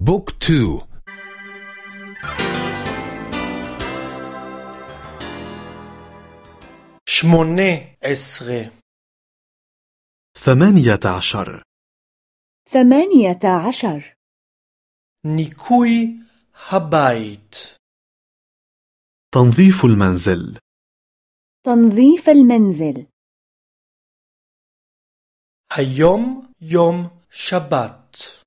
book two. שמונה עשרה ثمانية عشر. ثمانية عشر. ניקוי הבית. تنظيف المنزل. تنظيف المنزل. اليوم يوم شبات.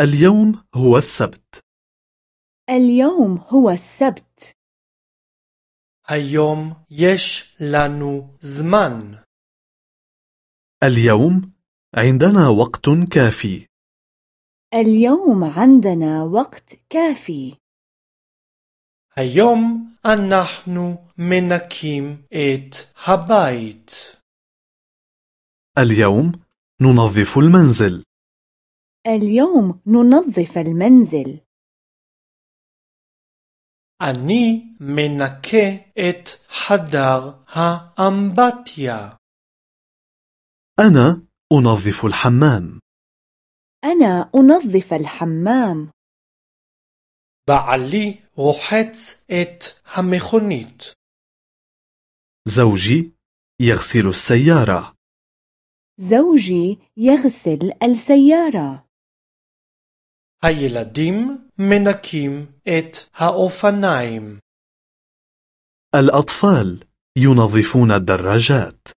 اليوم هو السبت اليوم هو السبت היום יש לנו זמן اليوم عندنا وقت كافي اليوم عندنا وقت كافي היום אנחנו מנקים את הבית اليوم ننظف المنزل اليوم ننظف المنزل אני מנקה את חדר האמבטיה أنا أنظف الحمام أنا أنظف الحمام בעלי רוחץ את המכונית زوجي يغسل السيارة زوجي يغسل السيارة הילדים מנקים את האופניים الأطفال ينظفون الدراجات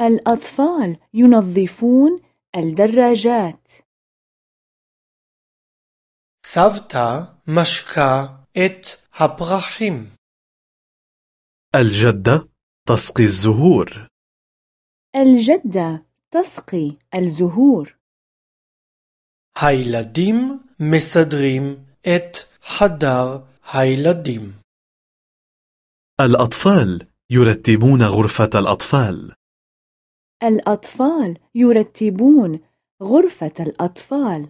الأطفال ينظفون الدراجات סבתא משקה את הפרחים الجدة تسقي الزهور الجدة تسقي الزهور הילדים מסדרים את חדר הילדים الأطفال يرتبون غرفة الأطفال الأطفال يرتبون غرفة الأطفال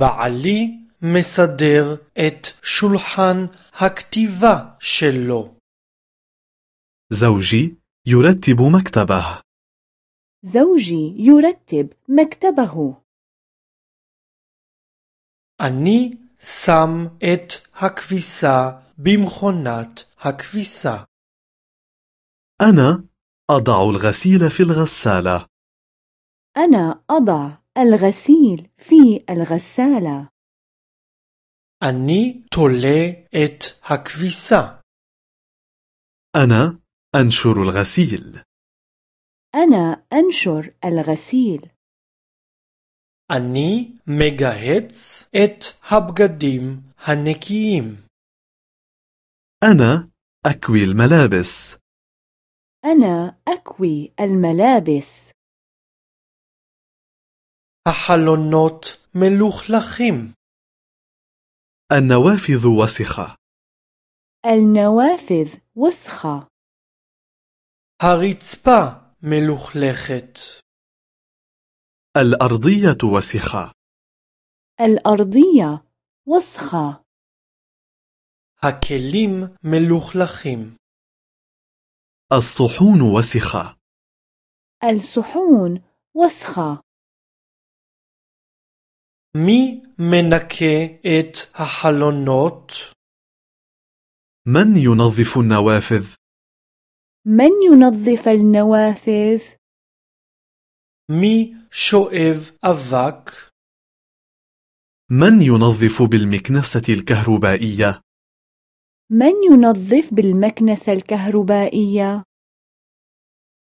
בעלי מסדר את שולחן הכתיבה שלו زوجي يرتب مكتبه زوجي يرتب مكتبه אני שם את הכביסה במכונת הכביסה أنا أضع الغسيل في الغسالة أنا أضع الغسيل في الغسالة אני תולה את הכביסה أنا أنشر الغسيل أنا أنشر الغسيل אני מגהץ את הבגדים הנקיים أنا أكوي الملابس أنا أكوي الملابس החלונות מלוכלכים النوافذ وسخة النوافذ وسخة הרצפה מלוכלכת الأرضية وسخة الأرضية وسخة הכלים מלוכלכים الصحون وسخة الصحون وسخة מי מנקה את החלונות? من ينظف النوافذ؟ من ينظف النوافذ؟ מי שואב אבק? من ينظف بالمكنسة الكهربائية؟ من ينظف بالمكنسة الكهربائية؟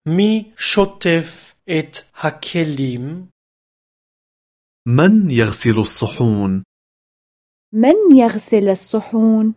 מי שוטף את הכלים? من يغسل الصحون؟ من يغسل الصحون؟